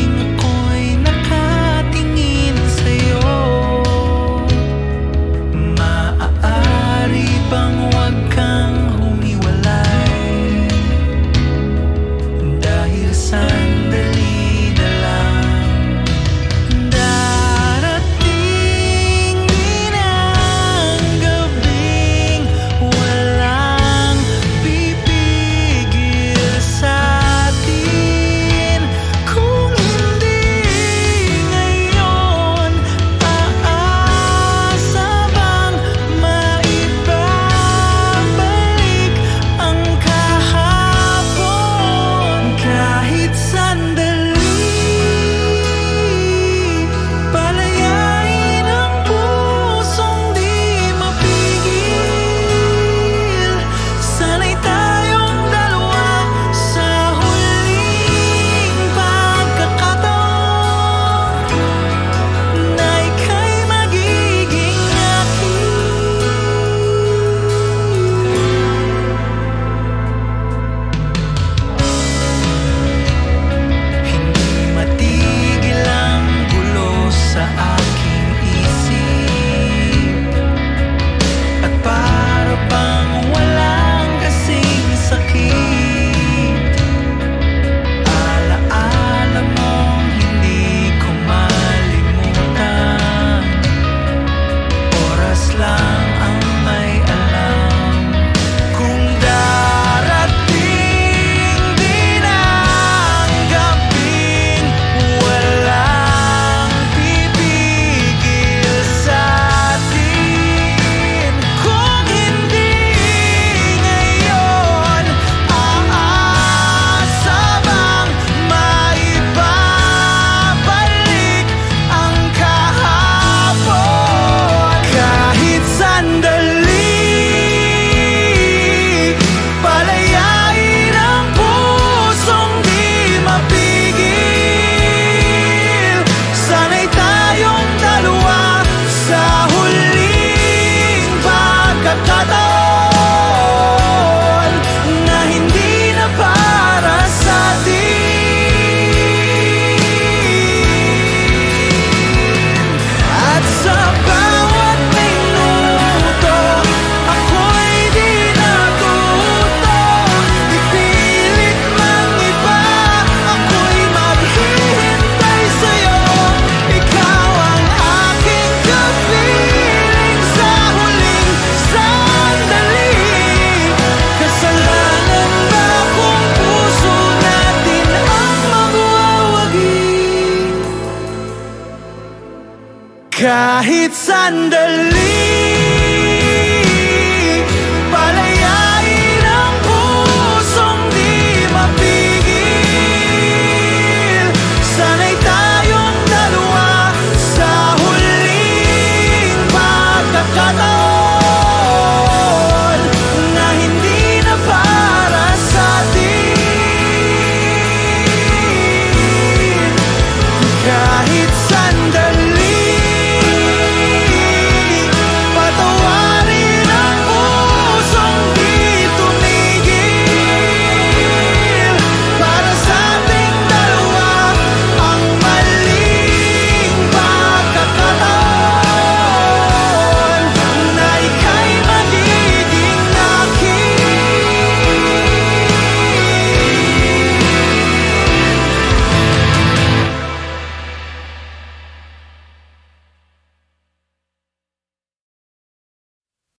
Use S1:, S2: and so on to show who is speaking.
S1: sing I'm tired. Kahit sandali